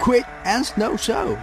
Quick and Snow Show.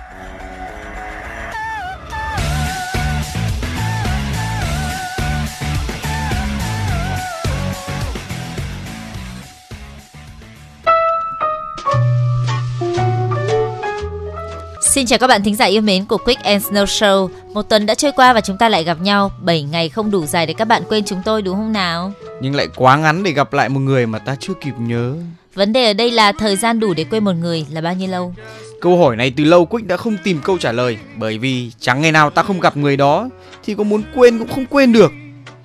Xin chào các bạn thính giả yêu mến của Quick and Snow Show. Một tuần đã trôi qua và chúng ta lại gặp nhau. 7 ngày không đủ dài để các bạn quên chúng tôi, đúng không nào? Nhưng lại quá ngắn để gặp lại một người mà ta chưa kịp nhớ. Vấn đề ở đây là thời gian đủ để quên một người là bao nhiêu lâu? Câu hỏi này từ lâu Quick đã không tìm câu trả lời bởi vì chẳng ngày nào ta không gặp người đó thì có muốn quên cũng không quên được.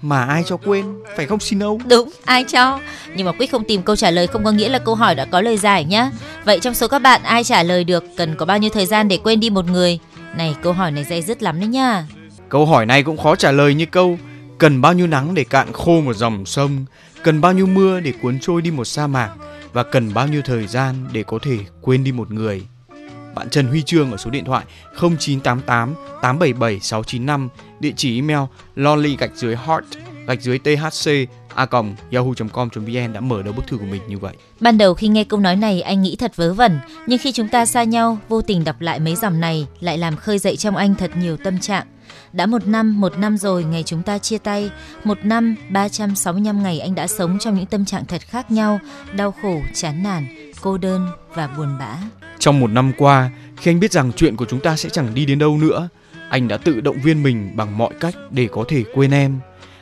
Mà ai cho quên, phải không xin Snow? Đúng, ai cho. Nhưng mà Quick không tìm câu trả lời không có nghĩa là câu hỏi đã có lời giải nhá. Vậy trong số các bạn ai trả lời được cần có bao nhiêu thời gian để quên đi một người? Này, câu hỏi này dây dứt lắm đấy nha. Câu hỏi này cũng khó trả lời như câu cần bao nhiêu nắng để cạn khô một dòng sông, cần bao nhiêu mưa để cuốn trôi đi một sa mạc và cần bao nhiêu thời gian để có thể quên đi một người. Bạn Trần Huy Trương ở số điện thoại 0988 877 695, địa chỉ email lolly gạch dưới heart gạch dưới thc a yahoo.com.vn đã mở đầu bức thư của mình như vậy. Ban đầu khi nghe câu nói này anh nghĩ thật vớ vẩn, nhưng khi chúng ta xa nhau, vô tình đọc lại mấy dòng này lại làm khơi dậy trong anh thật nhiều tâm trạng. Đã một năm, một năm rồi ngày chúng ta chia tay. Một năm, 365 ngày anh đã sống trong những tâm trạng thật khác nhau, đau khổ, chán nản, cô đơn và buồn bã. Trong một năm qua, khi anh biết rằng chuyện của chúng ta sẽ chẳng đi đến đâu nữa, anh đã tự động viên mình bằng mọi cách để có thể quên em.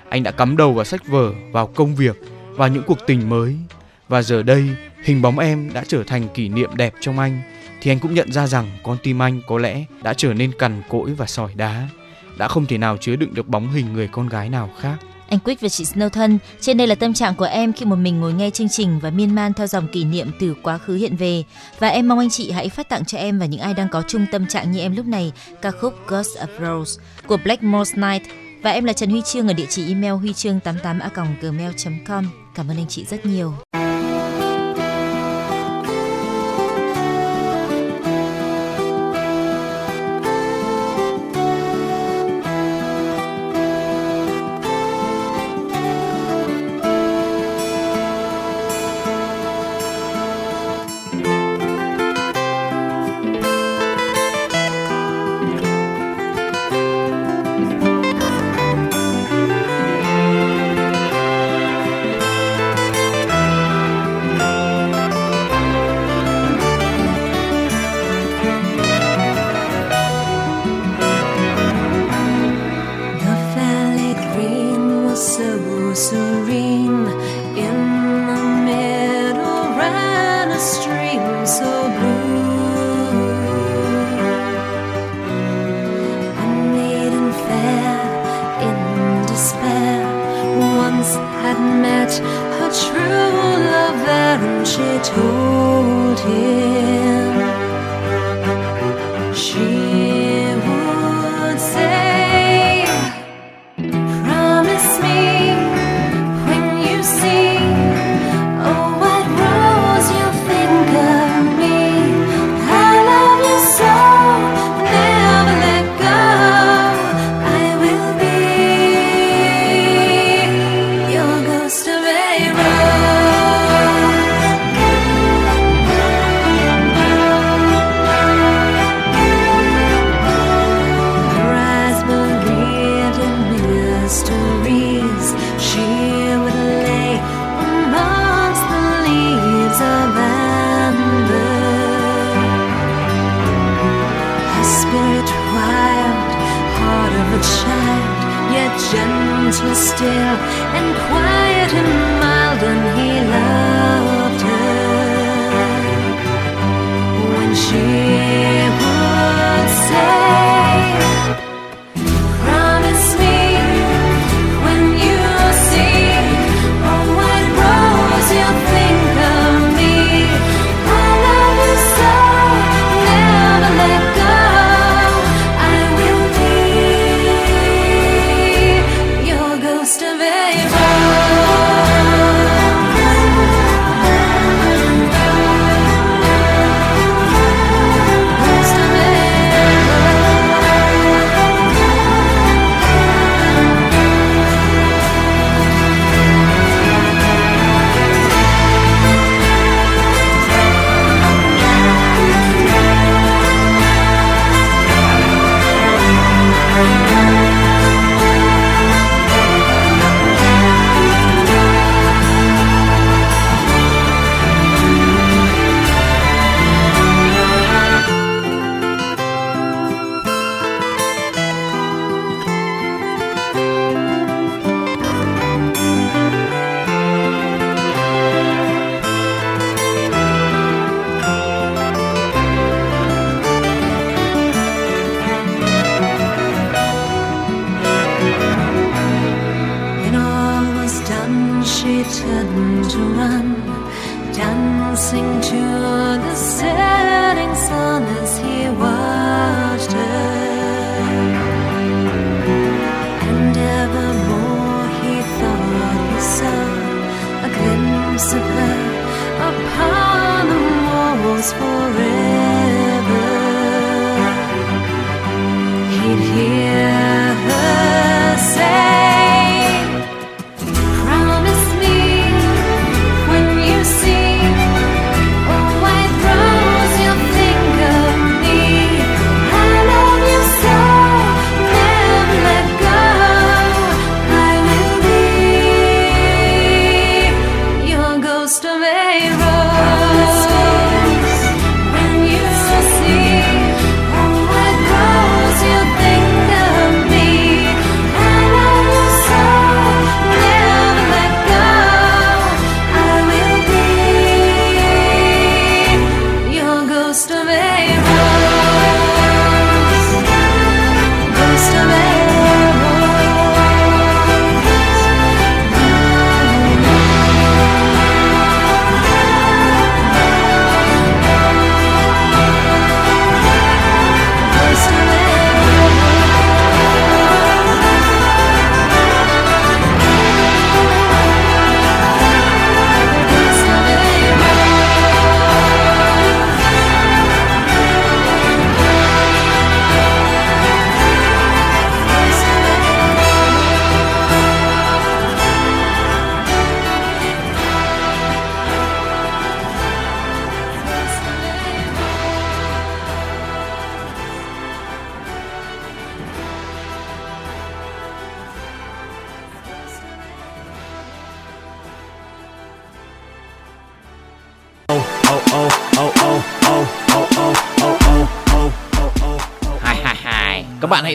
Anh đã cắm đầu vào sách vở, vào công việc, vào những cuộc tình mới. Và giờ đây, hình bóng em đã trở thành kỷ niệm đẹp trong anh, thì anh cũng nhận ra rằng con tim anh có lẽ đã trở nên cằn cỗi và sỏi đá, đã không thể nào chứa đựng được bóng hình người con gái nào khác. Anh Quick và chị Snow thân, trên đây là tâm trạng của em khi một mình ngồi nghe chương trình và miên man theo dòng kỷ niệm từ quá khứ hiện về. Và em mong anh chị hãy phát tặng cho em và những ai đang có chung tâm trạng như em lúc này ca khúc Ghost of Rose của Blackmore's Night. Và em là Trần Huy Chương ở địa chỉ email huy chương 88 a gmail.com. Cảm ơn anh chị rất nhiều.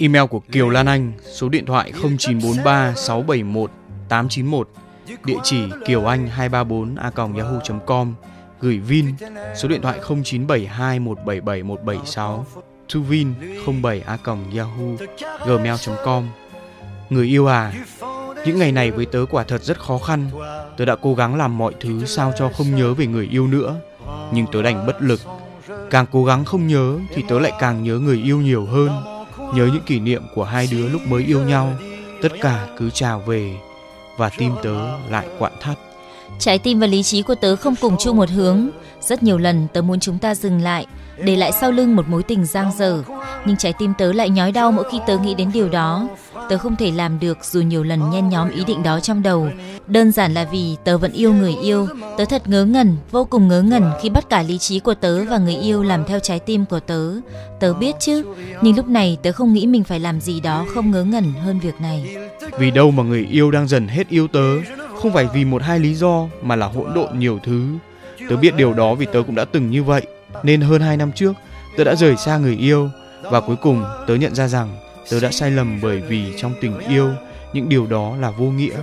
Email của Kiều Lan Anh, số điện thoại 0943 671 891, địa chỉ kiều anh 234 a yahoo.com, gửi Vin, số điện thoại 0972 177 176, to Vin 07 a yahoo gmail.com. Người yêu à, những ngày này với tớ quả thật rất khó khăn. Tớ đã cố gắng làm mọi thứ sao cho không nhớ về người yêu nữa, nhưng tớ đành bất lực. Càng cố gắng không nhớ thì tớ lại càng nhớ người yêu nhiều hơn nhớ những kỷ niệm của hai đứa lúc mới yêu nhau tất cả cứ trào về và tim tớ lại quặn thắt Trái tim và lý trí của tớ không cùng chung một hướng. Rất nhiều lần tớ muốn chúng ta dừng lại, để lại sau lưng một mối tình giang dở. Nhưng trái tim tớ lại nhói đau mỗi khi tớ nghĩ đến điều đó. Tớ không thể làm được dù nhiều lần nhen nhóm ý định đó trong đầu. Đơn giản là vì tớ vẫn yêu người yêu. Tớ thật ngớ ngẩn, vô cùng ngớ ngẩn khi bắt cả lý trí của tớ và người yêu làm theo trái tim của tớ. Tớ biết chứ, nhưng lúc này tớ không nghĩ mình phải làm gì đó không ngớ ngẩn hơn việc này. vì đâu mà người yêu đang dần hết yêu tớ không phải vì một hai lý do mà là hỗn độn nhiều thứ tớ biết điều đó vì tớ cũng đã từng như vậy nên hơn hai năm trước tớ đã rời xa người yêu và cuối cùng tớ nhận ra rằng tớ đã sai lầm bởi vì trong tình yêu những điều đó là vô nghĩa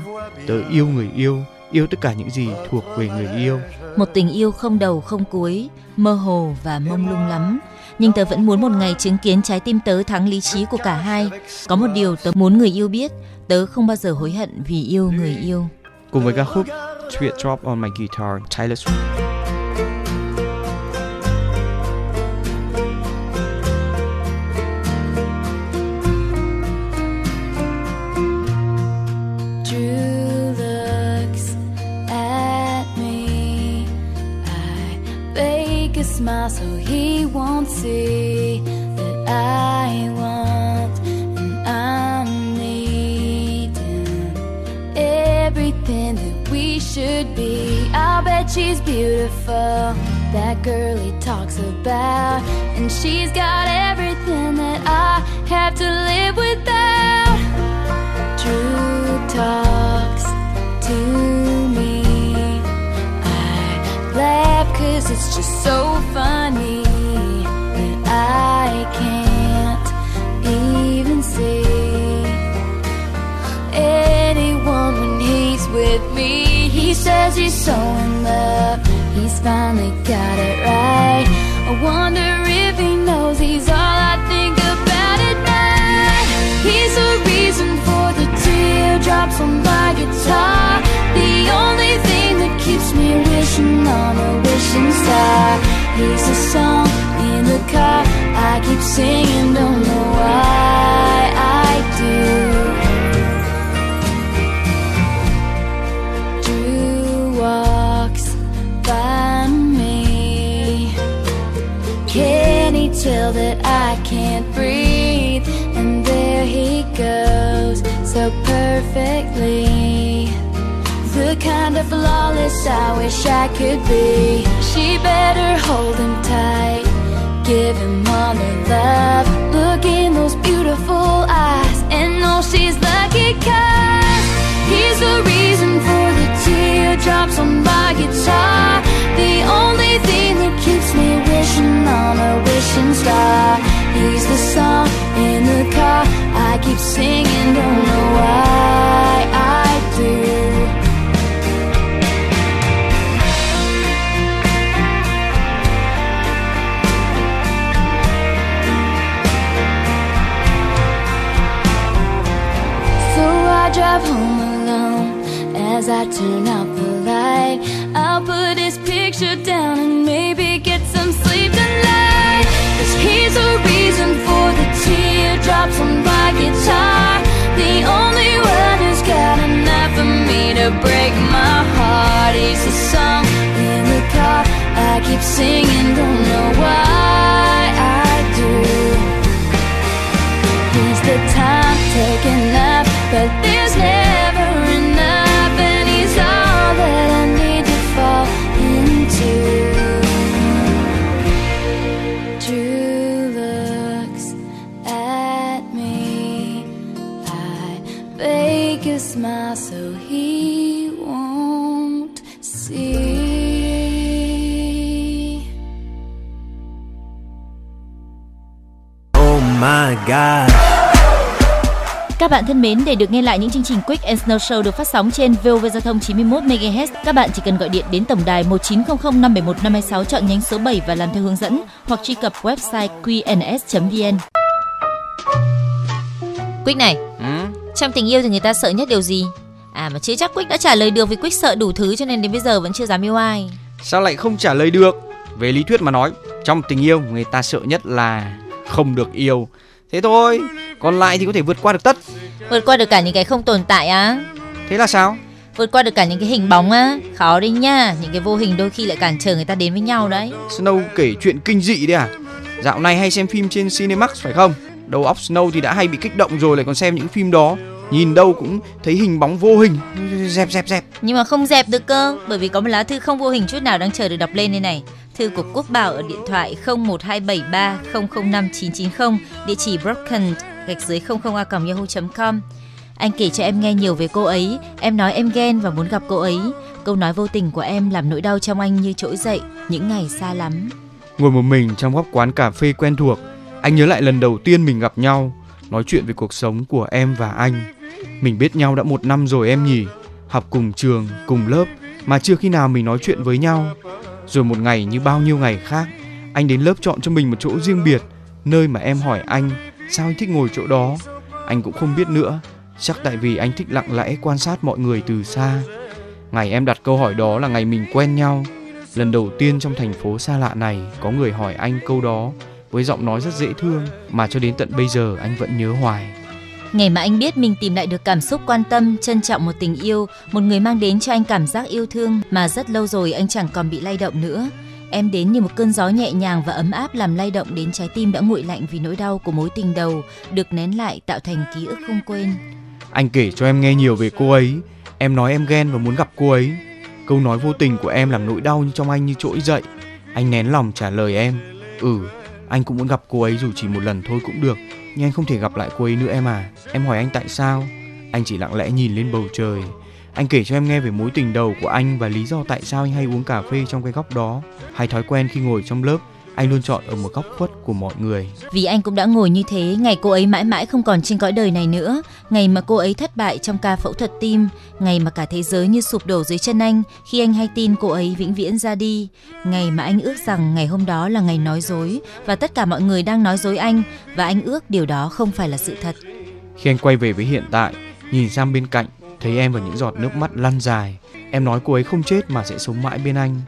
tớ yêu người yêu yêu tất cả những gì thuộc về người yêu Một tình yêu không đầu không cuối, mơ hồ và mông lung lắm. Nhưng tớ vẫn muốn một ngày chứng kiến trái tim tớ thắng lý trí của cả hai. Có một điều tớ muốn người yêu biết, tớ không bao giờ hối hận vì yêu người yêu. cùng với ca khúc Teardrop on My Guitar Taylor Swift smile so he won't see that I want and I'm needing everything that we should be. I'll bet she's beautiful. that girl he talks about. And she's got everything that I have to live without. Drew talks to cause it's just so funny that I can't even see anyone when he's with me. He says he's so in love, he's finally got it right. I wonder if he knows he's all I think about at night. He's the reason for the teardrops on my guitar. On a wishing star. He's the song in the car I keep singing, don't know why I do. Drew walks by me. Can he tell that I can't breathe? And there he goes so perfectly. The flawless I wish I could be. She better hold him tight, give him all her love. Look in those beautiful eyes and know she's lucky 'cause he's the reason for the teardrops on my guitar. The only thing that keeps me wishing on a wishing star. He's the song in the car I keep singing, don't know why I do. Drive home alone as I turn out the light. I'll put his picture down and maybe get some sleep tonight. Cause he's the reason for the teardrops on my guitar. The only one who's got enough for me to break my heart. He's the song in the car I keep singing, god. Các bạn thân mến, để được nghe lại những chương trình Quick and Snow Show được phát sóng trên VOV Giao thông 91 MHz, các bạn chỉ cần gọi điện đến tổng đài 1900 571 526 chọn nhánh số 7 và làm theo hướng dẫn hoặc truy cập website qns.vn. Quick này, Ừ? trong tình yêu thì người ta sợ nhất điều gì? À mà chưa chắc Quick đã trả lời được vì Quick sợ đủ thứ cho nên đến bây giờ vẫn chưa dám yêu ai. Sao lại không trả lời được? Về lý thuyết mà nói, trong tình yêu người ta sợ nhất là không được yêu. Thế thôi, còn lại thì có thể vượt qua được tất. Vượt qua được cả những cái không tồn tại á. Thế là sao? Vượt qua được cả những cái hình bóng á. Khó đấy nha, những cái vô hình đôi khi lại cản trở người ta đến với nhau đấy. Snow kể chuyện kinh dị đấy à? Dạo này hay xem phim trên Cinemax phải không? Đầu óc Snow thì đã hay bị kích động rồi lại còn xem những phim đó. Nhìn đâu cũng thấy hình bóng vô hình, dẹp dẹp dẹp. Nhưng mà không dẹp được cơ, bởi vì có một lá thư không vô hình chút nào đang chờ được đọc lên đây này. Thư của Quốc Bảo ở điện thoại 01273 005 990, địa chỉ broken gạch dưới 00 a yahoo.com. Anh kể cho em nghe nhiều về cô ấy, em nói em ghen và muốn gặp cô ấy. Câu nói vô tình của em làm nỗi đau trong anh như trỗi dậy những ngày xa lắm. Ngồi một mình trong góc quán cà phê quen thuộc, anh nhớ lại lần đầu tiên mình gặp nhau, nói chuyện về cuộc sống của em và anh. Mình biết nhau đã một năm rồi em nhỉ, học cùng trường, cùng lớp mà chưa khi nào mình nói chuyện với nhau. Rồi một ngày như bao nhiêu ngày khác, anh đến lớp chọn cho mình một chỗ riêng biệt, nơi mà em hỏi anh sao anh thích ngồi chỗ đó. Anh cũng không biết nữa, chắc tại vì anh thích lặng lẽ quan sát mọi người từ xa. Ngày em đặt câu hỏi đó là ngày mình quen nhau. Lần đầu tiên trong thành phố xa lạ này có người hỏi anh câu đó với giọng nói rất dễ thương mà cho đến tận bây giờ anh vẫn nhớ hoài. Ngày mà anh biết mình tìm lại được cảm xúc quan tâm, trân trọng một tình yêu, một người mang đến cho anh cảm giác yêu thương mà rất lâu rồi anh chẳng còn bị lay động nữa. Em đến như một cơn gió nhẹ nhàng và ấm áp làm lay động đến trái tim đã nguội lạnh vì nỗi đau của mối tình đầu được nén lại tạo thành ký ức không quên. Anh kể cho em nghe nhiều về cô ấy, em nói em ghen và muốn gặp cô ấy. Câu nói vô tình của em làm nỗi đau trong anh như trỗi dậy. Anh nén lòng trả lời em. Ừ, anh cũng muốn gặp cô ấy dù chỉ một lần thôi cũng được. Nhưng anh không thể gặp lại cô ấy nữa em à. Em hỏi anh tại sao? Anh chỉ lặng lẽ nhìn lên bầu trời. Anh kể cho em nghe về mối tình đầu của anh và lý do tại sao anh hay uống cà phê trong cái góc đó. Hay thói quen khi ngồi trong lớp, anh luôn chọn ở một góc khuất của mọi người. Vì anh cũng đã ngồi như thế ngày cô ấy mãi mãi không còn trên cõi đời này nữa, ngày mà cô ấy thất bại trong ca phẫu thuật tim, ngày mà cả thế giới như sụp đổ dưới chân anh khi anh hay tin cô ấy vĩnh viễn ra đi, ngày mà anh ước rằng ngày hôm đó là ngày nói dối và tất cả mọi người đang nói dối anh và anh ước điều đó không phải là sự thật. Khi anh quay về với hiện tại, nhìn sang bên cạnh, thấy em và những giọt nước mắt lăn dài. Em nói cô ấy không chết mà sẽ sống mãi bên anh.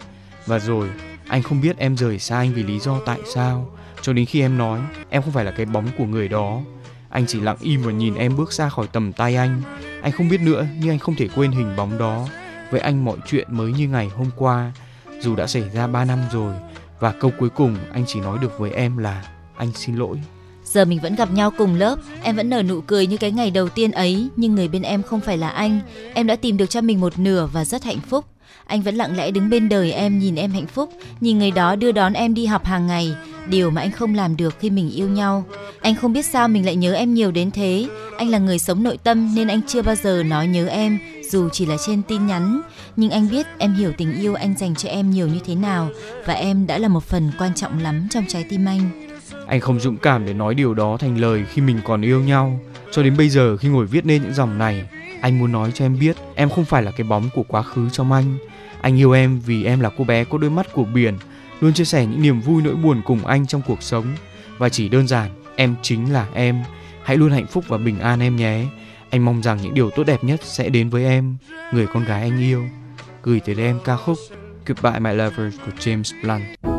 Và rồi, anh không biết em rời xa anh vì lý do tại sao. Cho đến khi em nói, em không phải là cái bóng của người đó. Anh chỉ lặng im và nhìn em bước ra khỏi tầm tay anh. Anh không biết nữa, nhưng anh không thể quên hình bóng đó. Với anh mọi chuyện mới như ngày hôm qua, dù đã xảy ra 3 năm rồi. Và câu cuối cùng anh chỉ nói được với em là anh xin lỗi. Giờ mình vẫn gặp nhau cùng lớp, em vẫn nở nụ cười như cái ngày đầu tiên ấy, nhưng người bên em không phải là anh. Em đã tìm được cho mình một nửa và rất hạnh phúc. Anh vẫn lặng lẽ đứng bên đời em nhìn em hạnh phúc, nhìn người đó đưa đón em đi học hàng ngày, điều mà anh không làm được khi mình yêu nhau. Anh không biết sao mình lại nhớ em nhiều đến thế. Anh là người sống nội tâm nên anh chưa bao giờ nói nhớ em, dù chỉ là trên tin nhắn. Nhưng anh biết em hiểu tình yêu anh dành cho em nhiều như thế nào và em đã là một phần quan trọng lắm trong trái tim anh. Anh không dũng cảm để nói điều đó thành lời khi mình còn yêu nhau. Cho đến bây giờ khi ngồi viết nên những dòng này, anh muốn nói cho em biết em không phải là cái bóng của quá khứ trong anh. Anh yêu em vì em là cô bé có đôi mắt của biển, luôn chia sẻ những niềm vui nỗi buồn cùng anh trong cuộc sống. Và chỉ đơn giản, em chính là em. Hãy luôn hạnh phúc và bình an em nhé. Anh mong rằng những điều tốt đẹp nhất sẽ đến với em, người con gái anh yêu. Gửi tới em ca khúc Goodbye My Lover của James Blunt.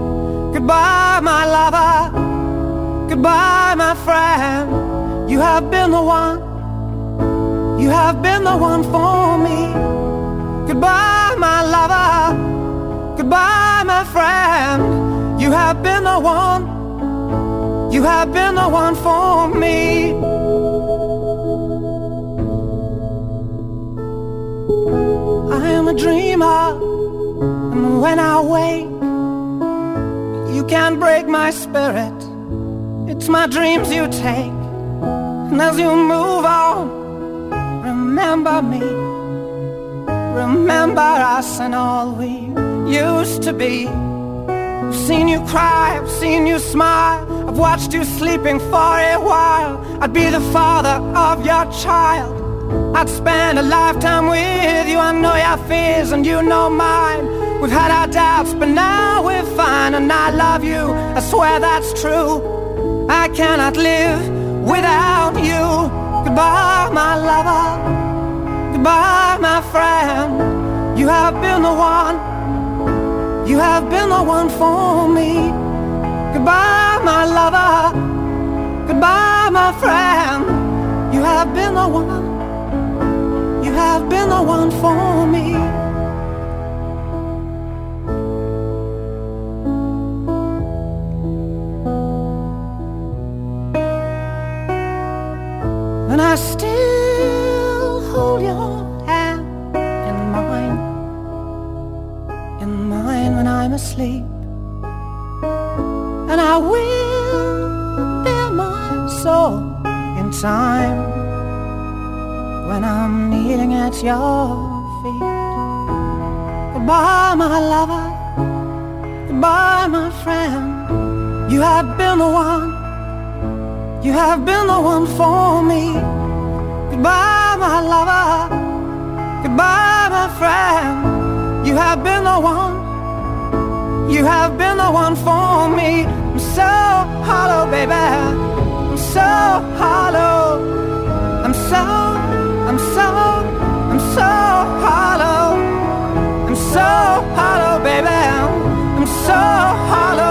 Goodbye, my lover. Goodbye, my friend. You have been the one. You have been the one for me. Goodbye, my lover. Goodbye, my friend. You have been the one. You have been the one for me. I am a dreamer. And when I wake, can't break my spirit. It's my dreams you take. And as you move on, remember me. Remember us and all we used to be. I've seen you cry, I've seen you smile. I've watched you sleeping for a while. I'd be the father of your child. I'd spend a lifetime with you. I know your fears and you know mine. We've had our doubts, but now we're fine. And I love you, I swear that's true. I cannot live without you. Goodbye, my lover. Goodbye, my friend. You have been the one. You have been the one for me. Goodbye, my lover. Goodbye, my friend. You have been the one have been the one for me. And I still hold your hand in mine, in mine when I'm asleep. And I will bear my soul in time when I'm kneeling at your feet. Goodbye, my lover. Goodbye, my friend. You have been the one. You have been the one for me. Goodbye, my lover. Goodbye, my friend. You have been the one. You have been the one for me. I'm so hollow, baby. I'm so hollow. I'm so, hollow. I'm so hollow, baby. I'm so hollow.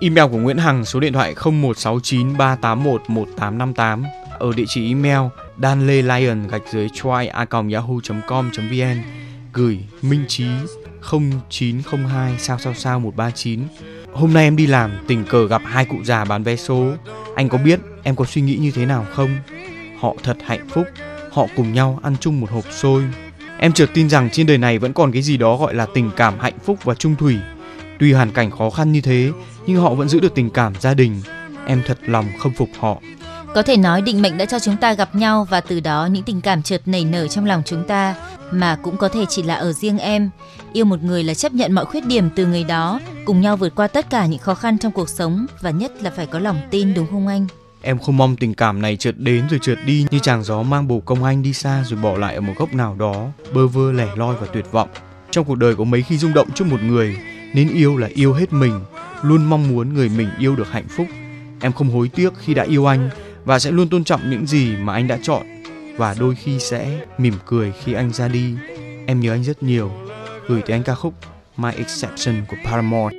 Email của Nguyễn Hằng số điện thoại 0169 381 1858 ở địa chỉ email danlelion gạch dưới try a yahoo.com.vn gửi minh trí 0902 sao sao sao 139 Hôm nay em đi làm, tình cờ gặp hai cụ già bán vé số. Anh có biết em có suy nghĩ như thế nào không? Họ thật hạnh phúc, Họ cùng nhau ăn chung một hộp xôi. Em chợt tin rằng trên đời này vẫn còn cái gì đó gọi là tình cảm hạnh phúc và trung thủy. Tuy hoàn cảnh khó khăn như thế nhưng họ vẫn giữ được tình cảm gia đình. Em thật lòng khâm phục họ. Có thể nói định mệnh đã cho chúng ta gặp nhau và từ đó những tình cảm chợt nảy nở trong lòng chúng ta mà cũng có thể chỉ là ở riêng em. Yêu một người là chấp nhận mọi khuyết điểm từ người đó, cùng nhau vượt qua tất cả những khó khăn trong cuộc sống và nhất là phải có lòng tin đúng không anh? Em không mong tình cảm này chợt đến rồi chợt đi như chàng gió mang bồ công anh đi xa rồi bỏ lại ở một góc nào đó, bơ vơ lẻ loi và tuyệt vọng. Trong cuộc đời có mấy khi rung động trước một người, nên yêu là yêu hết mình, luôn mong muốn người mình yêu được hạnh phúc. Em không hối tiếc khi đã yêu anh và sẽ luôn tôn trọng những gì mà anh đã chọn và đôi khi sẽ mỉm cười khi anh ra đi. Em nhớ anh rất nhiều. Gửi tới anh ca khúc My Exception của Paramore.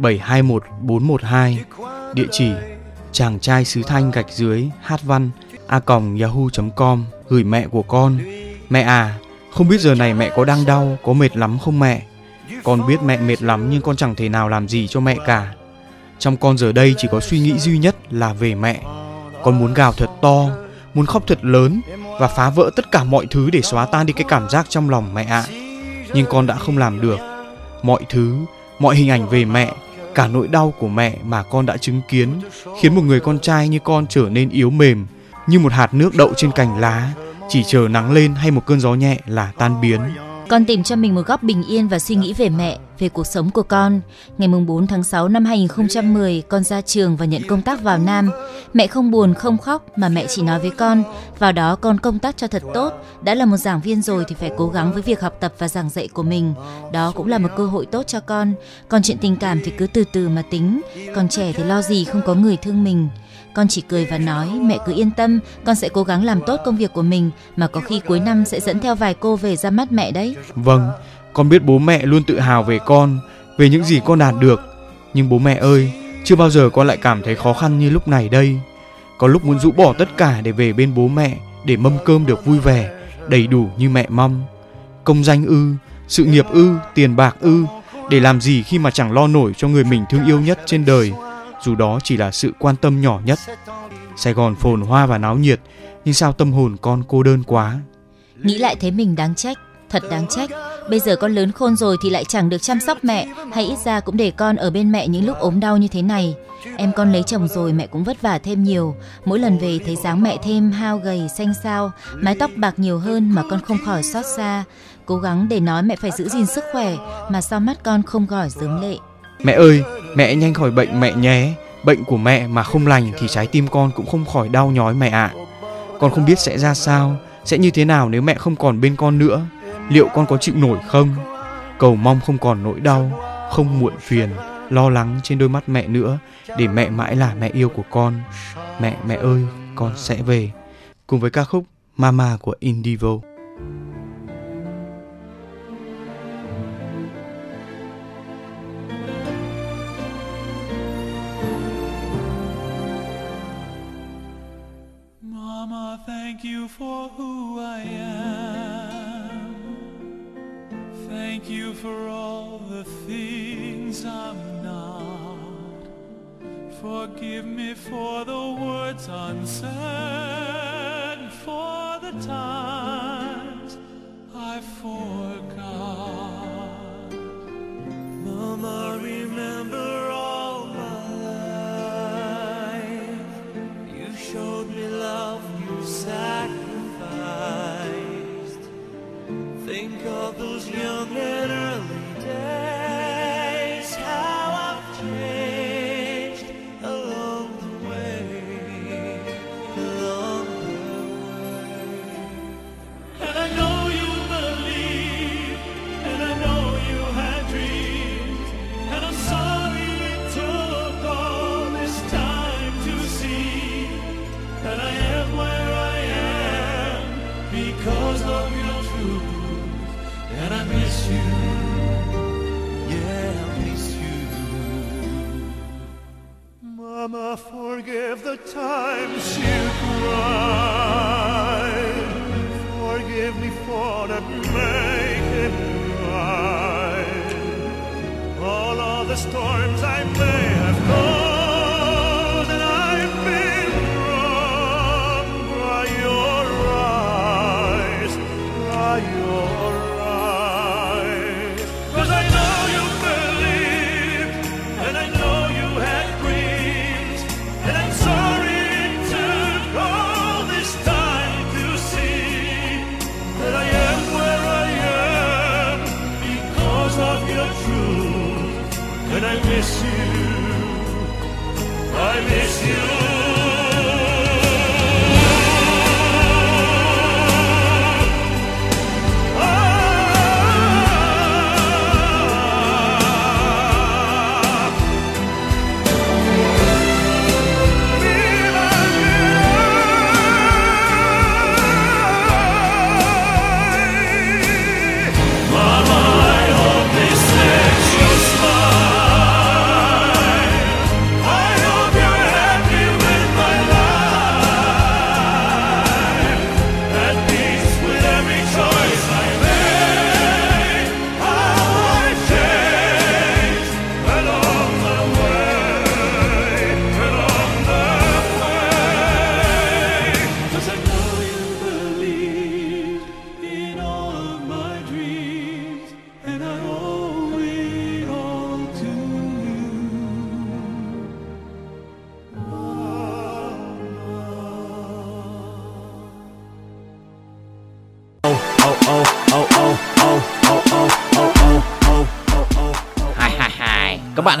721 412, địa chỉ chàng trai sứ thanh gạch dưới hát văn a còng yahoo.com gửi mẹ của con. Mẹ à, không biết giờ này mẹ có đang đau, có mệt lắm không mẹ? Con biết mẹ mệt lắm nhưng con chẳng thể nào làm gì cho mẹ cả. Trong con giờ đây chỉ có suy nghĩ duy nhất là về mẹ. Con muốn gào thật to, muốn khóc thật lớn và phá vỡ tất cả mọi thứ để xóa tan đi cái cảm giác trong lòng mẹ ạ. Nhưng con đã không làm được. Mọi thứ, mọi hình ảnh về mẹ, cả nỗi đau của mẹ mà con đã chứng kiến khiến một người con trai như con trở nên yếu mềm như một hạt nước đậu trên cành lá, chỉ chờ nắng lên hay một cơn gió nhẹ là tan biến. Con tìm cho mình một góc bình yên và suy nghĩ về mẹ, về cuộc sống của con. Ngày mùng 4 tháng 6 năm 2010, con ra trường và nhận công tác vào Nam. Mẹ không buồn, không khóc mà mẹ chỉ nói với con, vào đó con công tác cho thật tốt. Đã là một giảng viên rồi thì phải cố gắng với việc học tập và giảng dạy của mình. Đó cũng là một cơ hội tốt cho con. Còn chuyện tình cảm thì cứ từ từ mà tính. Còn trẻ thì lo gì không có người thương mình. Con chỉ cười và nói mẹ cứ yên tâm, con sẽ cố gắng làm tốt công việc của mình mà có khi cuối năm sẽ dẫn theo vài cô về ra mắt mẹ đấy. Vâng, con biết bố mẹ luôn tự hào về con, về những gì con đạt được. Nhưng bố mẹ ơi, chưa bao giờ con lại cảm thấy khó khăn như lúc này đây. Có lúc muốn rũ bỏ tất cả để về bên bố mẹ, để mâm cơm được vui vẻ, đầy đủ như mẹ mong. Công danh ư, sự nghiệp ư, tiền bạc ư, để làm gì khi mà chẳng lo nổi cho người mình thương yêu nhất trên đời, dù đó chỉ là sự quan tâm nhỏ nhất. Sài Gòn phồn hoa và náo nhiệt, nhưng sao tâm hồn con cô đơn quá. Nghĩ lại thấy mình đáng trách, thật đáng trách. Bây giờ con lớn khôn rồi thì lại chẳng được chăm sóc mẹ, hay ít ra cũng để con ở bên mẹ những lúc ốm đau như thế này. Em con lấy chồng rồi mẹ cũng vất vả thêm nhiều. Mỗi lần về thấy dáng mẹ thêm hao gầy, xanh xao, mái tóc bạc nhiều hơn mà con không khỏi xót xa. Cố gắng để nói mẹ phải giữ gìn sức khỏe mà sao mắt con không gỏi dớm lệ. Mẹ ơi, mẹ nhanh khỏi bệnh mẹ nhé. Bệnh của mẹ mà không lành thì trái tim con cũng không khỏi đau nhói mẹ ạ. Con không biết sẽ ra sao, sẽ như thế nào nếu mẹ không còn bên con nữa. Liệu con có chịu nổi không? Cầu mong không còn nỗi đau, không muộn phiền, lo lắng trên đôi mắt mẹ nữa, để mẹ mãi là mẹ yêu của con. Mẹ, mẹ ơi, con sẽ về. Cùng với ca khúc Mama của Indivo. Thank you for who I am. Thank you for all the things I'm not. Forgive me for the words unsaid, for the times I forgot. Mama, Mama, forgive the times you cried. Forgive me for not making right. All of the storms I may I miss you.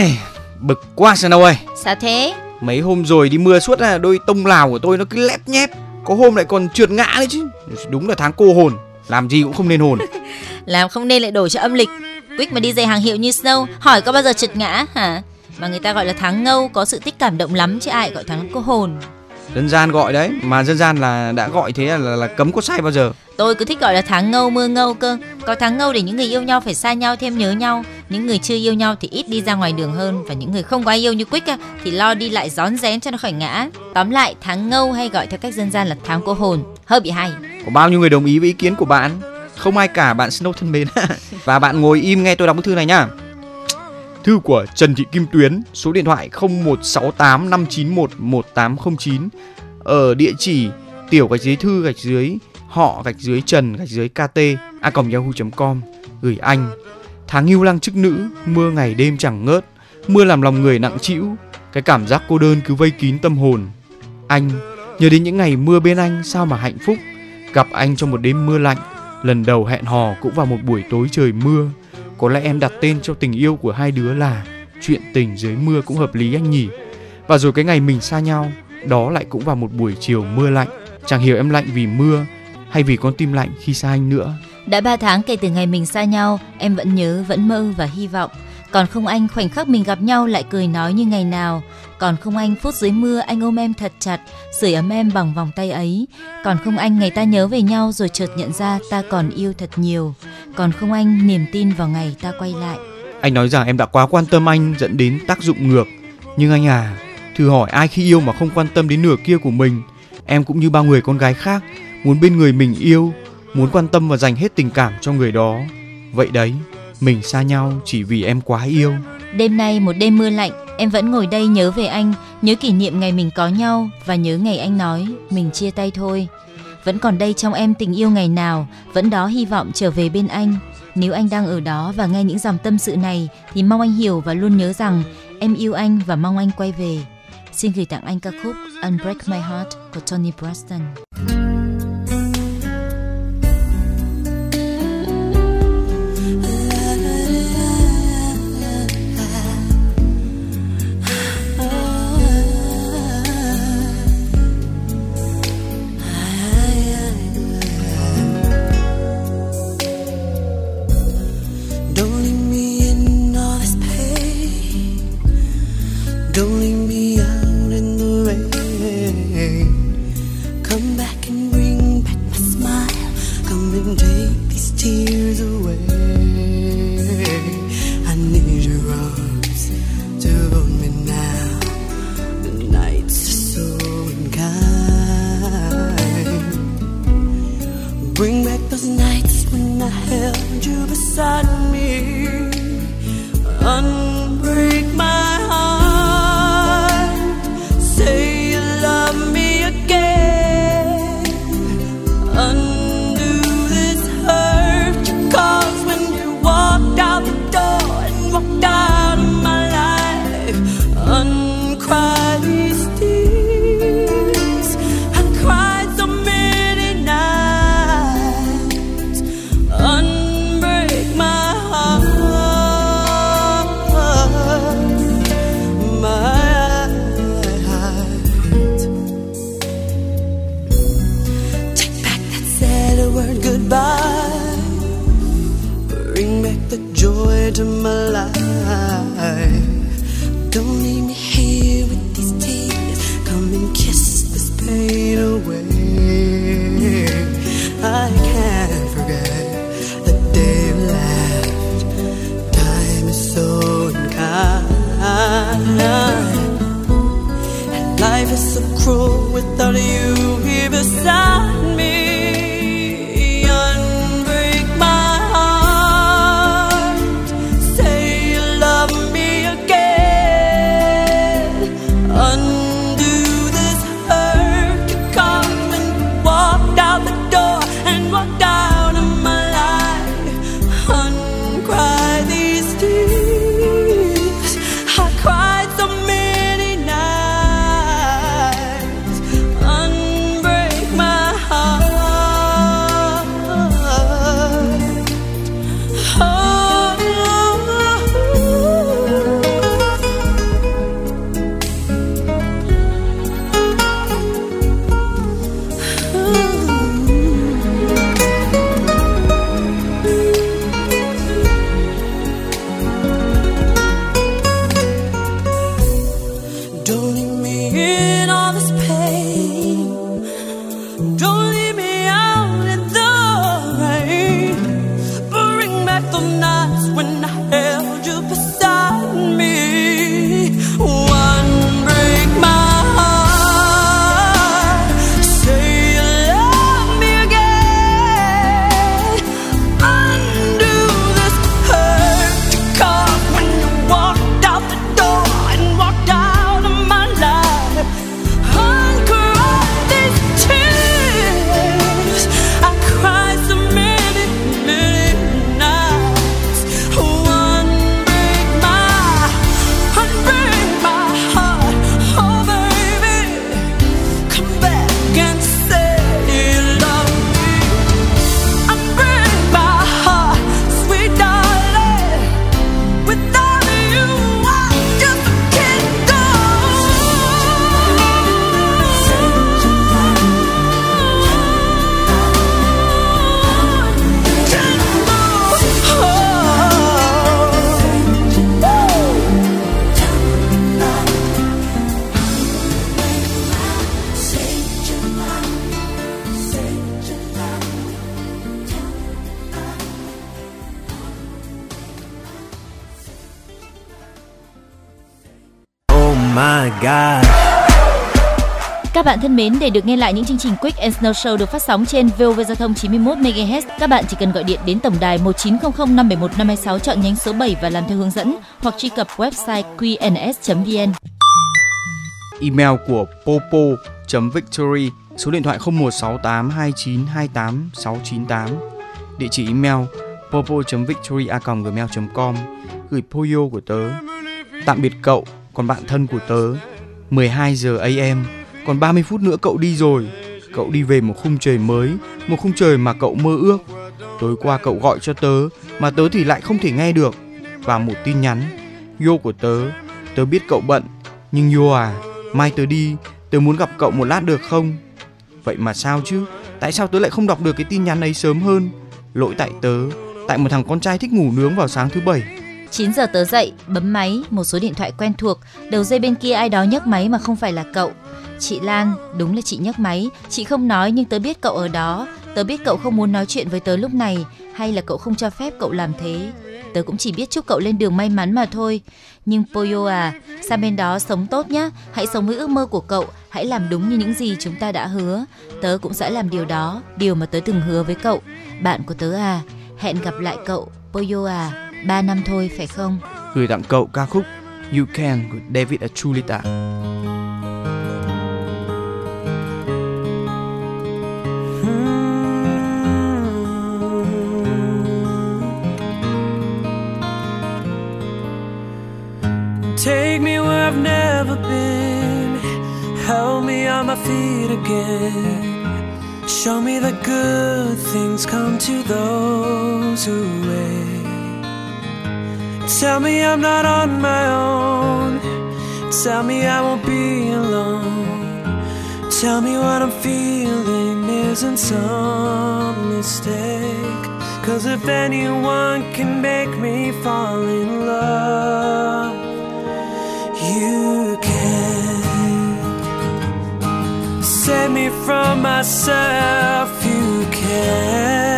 Hey, bực quá Snow ơi. Sao thế? Mấy hôm rồi đi mưa suốt à, đôi tông lào của tôi nó cứ lép nhép. Có hôm lại còn trượt ngã đấy chứ. Đúng là tháng cô hồn. Làm gì cũng không nên hồn. Làm không nên lại đổi cho âm lịch. Quick mà đi giày hàng hiệu như Snow, hỏi có bao giờ trượt ngã hả? Mà người ta gọi là tháng ngâu có sự tích cảm động lắm chứ ai gọi tháng cô hồn. Dân gian gọi đấy, mà dân gian là đã gọi thế là, là, là cấm có sai bao giờ. Tôi cứ thích gọi là tháng ngâu mưa ngâu cơ. Có tháng ngâu để những người yêu nhau phải xa nhau thêm nhớ nhau. Những người chưa yêu nhau thì ít đi ra ngoài đường hơn và những người không quá yêu như á, thì lo đi lại rón rén cho nó khỏi ngã. Tóm lại tháng ngâu hay gọi theo cách dân gian là tháng cô hồn. Hơi bị hay. Có bao nhiêu người đồng ý với ý kiến của bạn? Không ai cả bạn Snow thân mến. Và bạn ngồi im nghe tôi đọc bức thư này nhá. Thư của Trần Thị Kim Tuyến, số điện thoại 01685911809 ở địa chỉ tiểu gạch dưới thư gạch dưới họ gạch dưới trần gạch dưới kt a yahoo.com gửi anh tháng yêu lang chức nữ mưa ngày đêm chẳng ngớt mưa làm lòng người nặng trĩu cái cảm giác cô đơn cứ vây kín tâm hồn. Anh nhớ đến những ngày mưa bên anh sao mà hạnh phúc. Gặp anh trong một đêm mưa lạnh lần đầu hẹn hò cũng vào một buổi tối trời mưa có lẽ em đặt tên cho tình yêu của hai đứa là chuyện tình dưới mưa cũng hợp lý anh nhỉ và rồi cái ngày mình xa nhau đó lại cũng vào một buổi chiều mưa lạnh chẳng hiểu em lạnh vì mưa hay vì con tim lạnh khi xa anh nữa Đã 3 tháng kể từ ngày mình xa nhau, em vẫn nhớ, vẫn mơ và hy vọng. Còn không anh khoảnh khắc mình gặp nhau lại cười nói như ngày nào. Còn không anh phút dưới mưa anh ôm em thật chặt, sưởi ấm em bằng vòng tay ấy. Còn không anh ngày ta nhớ về nhau rồi chợt nhận ra ta còn yêu thật nhiều. Còn không anh niềm tin vào ngày ta quay lại. anh nói rằng em đã quá quan tâm anh dẫn đến tác dụng ngược nhưng anh à thử hỏi ai khi yêu mà không quan tâm đến nửa kia của mình em cũng như bao người con gái khác muốn bên người mình yêu muốn quan tâm và dành hết tình cảm cho người đó vậy đấy mình xa nhau chỉ vì em quá yêu Đêm nay một đêm mưa lạnh, em vẫn ngồi đây nhớ về anh, nhớ kỷ niệm ngày mình có nhau và nhớ ngày anh nói mình chia tay thôi. Vẫn còn đây trong em tình yêu ngày nào, vẫn đó hy vọng trở về bên anh. Nếu anh đang ở đó và nghe những dòng tâm sự này thì mong anh hiểu và luôn nhớ rằng em yêu anh và mong anh quay về. Xin gửi tặng anh ca khúc Unbreak My Heart của Tony Braxton. sun. To my thân mến, để được nghe lại những chương trình Quick and Snow Show được phát sóng trên VOV Giao thông 91 MHz, các bạn chỉ cần gọi điện đến tổng đài 1900 571 526 chọn nhánh số 7 và làm theo hướng dẫn hoặc truy cập website qns.vn. Email của popo.victory số điện thoại 0168 2928 698 địa chỉ email popo.victory@gmail.com gửi Poyo của tớ. Tạm biệt cậu còn bạn thân của tớ. 12 giờ AM còn 30 phút nữa cậu đi rồi. Cậu đi về một khung trời mới, một khung trời mà cậu mơ ước. Tối qua cậu gọi cho tớ, mà tớ thì lại không thể nghe được. Và một tin nhắn. Yo của tớ tớ biết cậu bận, nhưng Yo à mai tớ đi, tớ muốn gặp cậu một lát được không? Vậy mà sao chứ? Tại sao tớ lại không đọc được cái tin nhắn ấy sớm hơn? Lỗi tại tớ, tại một thằng con trai thích ngủ nướng vào sáng thứ bảy. 9 giờ tớ dậy, bấm máy, một số điện thoại quen thuộc, đầu dây bên kia ai đó nhấc máy mà không phải là cậu. Chị Lan, đúng là chị nhấc máy, chị không nói nhưng tớ biết cậu ở đó, tớ biết cậu không muốn nói chuyện với tớ lúc này, hay là cậu không cho phép cậu làm thế. Tớ cũng chỉ biết chúc cậu lên đường may mắn mà thôi. Nhưng Poyo à, sang bên đó sống tốt nhá, hãy sống với ước mơ của cậu, hãy làm đúng như những gì chúng ta đã hứa. Tớ cũng sẽ làm điều đó, điều mà tớ từng hứa với cậu. Bạn của tớ à, Hẹn gặp lại cậu, Poyo à. Ba năm thôi phải không? Gửi tặng cậu ca khúc You Can của David Archuleta. Take me where I've never been. Help me on my feet again. Show me the good things come to those who wait. Tell me I'm not on my own. Tell me I won't be alone. Tell me what I'm feeling isn't some mistake. Cause if anyone can make me fall in love, you can save me from myself. You can,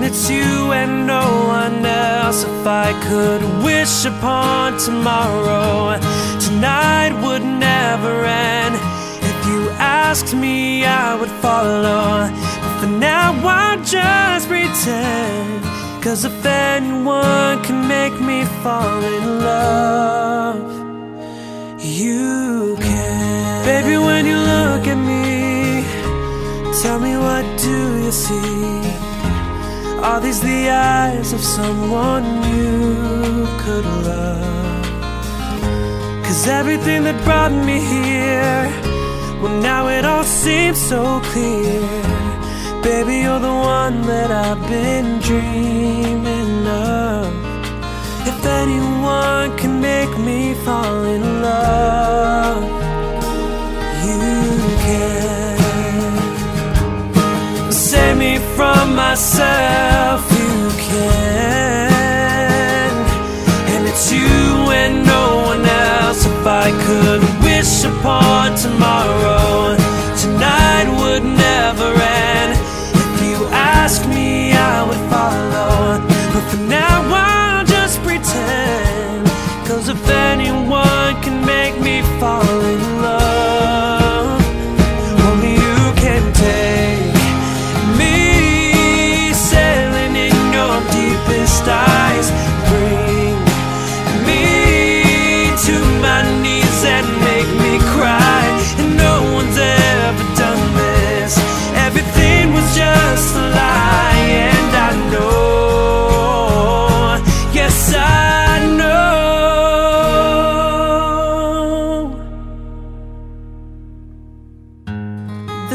and it's you and no one else. If I could wish upon tomorrow, tonight would never end. If you asked me, I would follow. But for now, I'll just pretend. Cause if anyone can make me fall in love, you can. Baby, when you look at me, tell me what do you see? Are these the eyes of someone you could love? Cause everything that brought me here, well, now it all seems so clear. Baby, you're the one that I've been dreaming of. If anyone can make me fall in love, you can. From myself, you can. And it's you and no one else. If I could wish upon tomorrow, tonight would never end. If you ask me,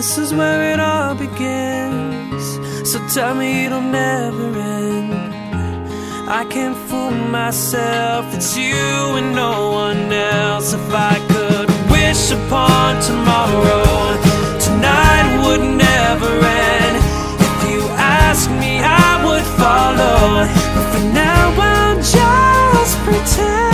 This is where it all begins. So tell me it'll never end. I can't fool myself, it's you and no one else. If I could wish upon tomorrow, tonight would never end. If you ask me, I would follow. But for now, I'll just pretend.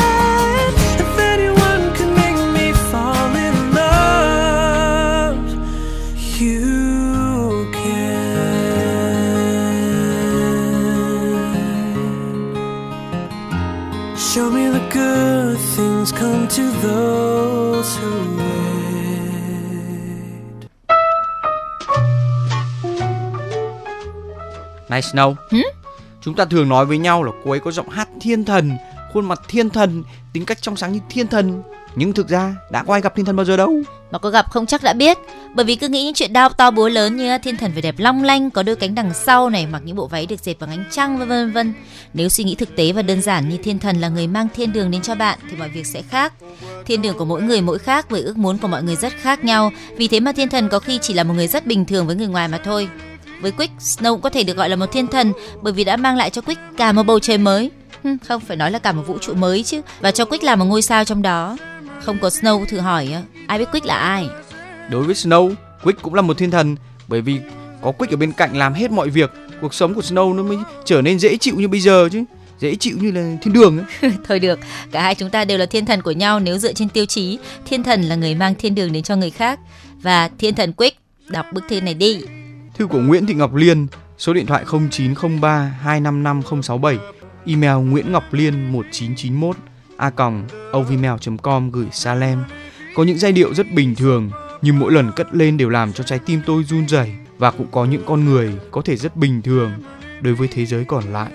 Này Snow, chúng ta thường nói với nhau là cô ấy có giọng hát thiên thần, khuôn mặt thiên thần, tính cách trong sáng như thiên thần. Nhưng thực ra đã có ai gặp thiên thần bao giờ đâu. Mà có gặp không chắc đã biết. Bởi vì cứ nghĩ những chuyện đao to búa lớn như thiên thần phải đẹp long lanh Có đôi cánh đằng sau này Mặc những bộ váy được dệt bằng ánh trăng vân vân vân. Nếu suy nghĩ thực tế và đơn giản như thiên thần là người mang thiên đường đến cho bạn Thì mọi việc sẽ khác. Thiên đường của mỗi người mỗi khác Với ước muốn của mọi người rất khác nhau. Vì thế mà thiên thần có khi chỉ là một người rất bình thường với người ngoài mà thôi Với Quick, Snow cũng có thể được gọi là một thiên thần Bởi vì đã mang lại cho Quick cả một bầu trời mới Không phải nói là cả một vũ trụ mới chứ Và cho Quick là một ngôi sao trong đó Không có Snow thử hỏi ai biết Quick là ai Đối với Snow, Quick cũng là một thiên thần bởi vì có Quick ở bên cạnh làm hết mọi việc, cuộc sống của Snow nó mới trở nên dễ chịu như bây giờ chứ. Dễ chịu như là thiên đường ấy. Thôi được, cả hai chúng ta đều là thiên thần của nhau nếu dựa trên tiêu chí thiên thần là người mang thiên đường đến cho người khác và thiên thần Quick đọc bức thư này đi. Thư của Nguyễn Thị Ngọc Liên, số điện thoại 0903 255 067, email nguyễn ngọc liên 1991 a ovmail.com gửi Salem. Có những giai điệu rất bình thường nhưng mỗi lần cất lên đều làm cho trái tim tôi run rẩy và cũng có những con người có thể rất bình thường đối với thế giới còn lại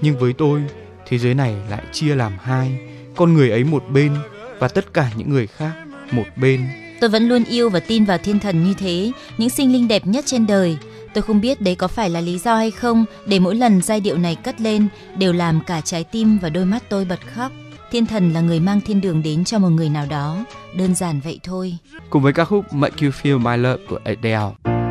nhưng với tôi thế giới này lại chia làm hai con người ấy một bên và tất cả những người khác một bên Tôi vẫn luôn yêu và tin vào thiên thần như thế, những sinh linh đẹp nhất trên đời. Tôi không biết đấy có phải là lý do hay không để mỗi lần giai điệu này cất lên đều làm cả trái tim và đôi mắt tôi bật khóc. Thiên thần là người mang thiên đường đến cho một người nào đó, đơn giản vậy thôi. cùng với ca khúc Make You Feel My Love của Adele.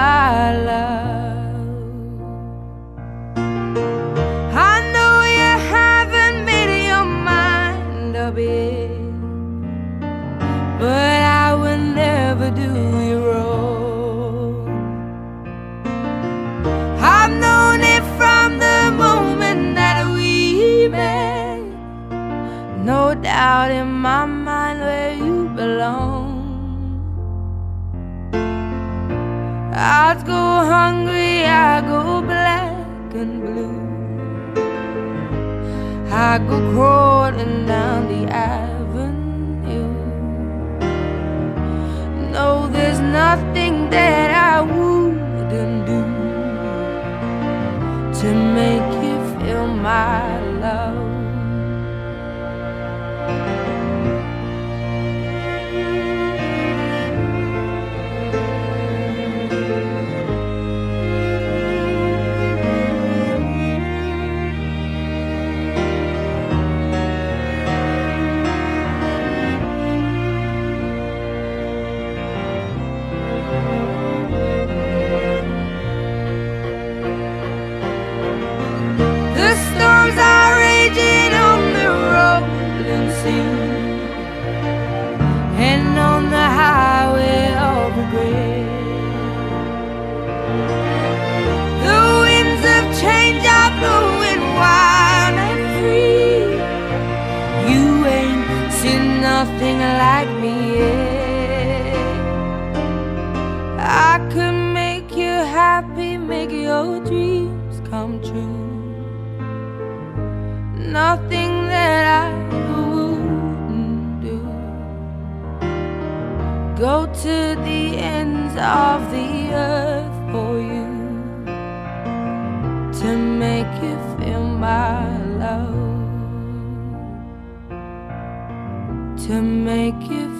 My love. And blue. I go crawling down the avenue. No, there's nothing your dreams come true nothing that I wouldn't do. Go to the ends of the earth for you to make you feel my love. To make you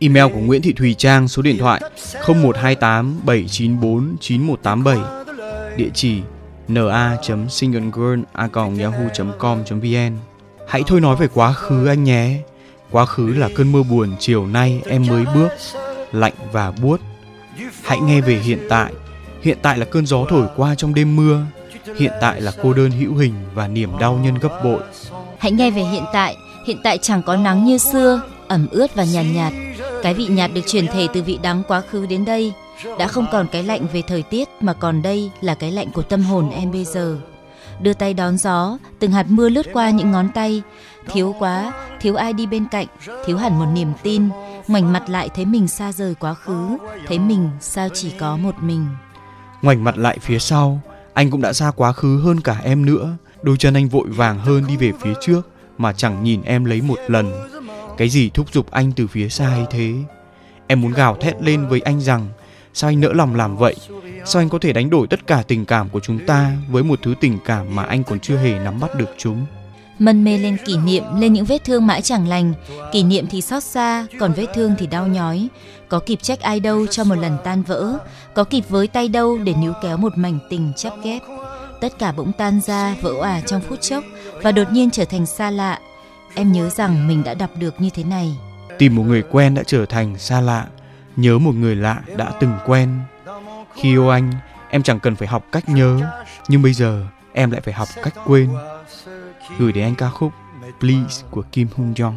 Email của Nguyễn Thị Thùy Trang số điện thoại 0128 794 9187 Địa chỉ na.singlegirl@yahoo.com.vn Hãy thôi nói về quá khứ anh nhé Quá khứ là cơn mưa buồn chiều nay em mới bước lạnh và buốt. Hãy nghe về hiện tại. Hiện tại là cơn gió thổi qua trong đêm mưa. Hiện tại là cô đơn hữu hình và niềm đau nhân gấp bội. Hãy nghe về hiện tại, hiện tại chẳng có nắng như xưa, ẩm ướt và nhàn nhạt, Cái vị nhạt được truyền thể từ vị đắng quá khứ đến đây. Đã không còn cái lạnh về thời tiết mà còn đây là cái lạnh của tâm hồn em bây giờ. Đưa tay đón gió, từng hạt mưa lướt qua những ngón tay. Thiếu quá, thiếu ai đi bên cạnh, thiếu hẳn một niềm tin. Ngoảnh mặt lại thấy mình xa rời quá khứ, thấy mình sao chỉ có một mình. Ngoảnh mặt lại phía sau, anh cũng đã xa quá khứ hơn cả em nữa. Đôi chân anh vội vàng hơn đi về phía trước mà chẳng nhìn em lấy một lần. Cái gì thúc giục anh từ phía xa hay thế? Em muốn gào thét lên với anh rằng sao anh nỡ lòng làm vậy? Sao anh có thể đánh đổi tất cả tình cảm của chúng ta với một thứ tình cảm mà anh còn chưa hề nắm bắt được chúng? Mân mê lên kỷ niệm, lên những vết thương mãi chẳng lành. Kỷ niệm thì xót xa, còn vết thương thì đau nhói. Có kịp trách ai đâu cho một lần tan vỡ, có kịp với tay đâu để níu kéo một mảnh tình chắp ghép. Tất cả bỗng tan ra, vỡ òa trong phút chốc và đột nhiên trở thành xa lạ. Em nhớ rằng mình đã đọc được như thế này. Tìm một người quen đã trở thành xa lạ, nhớ một người lạ đã từng quen. Khi yêu anh, em chẳng cần phải học cách nhớ, nhưng bây giờ em lại phải học cách quên. Gửi đến anh ca khúc Please của Kim Hung Jong.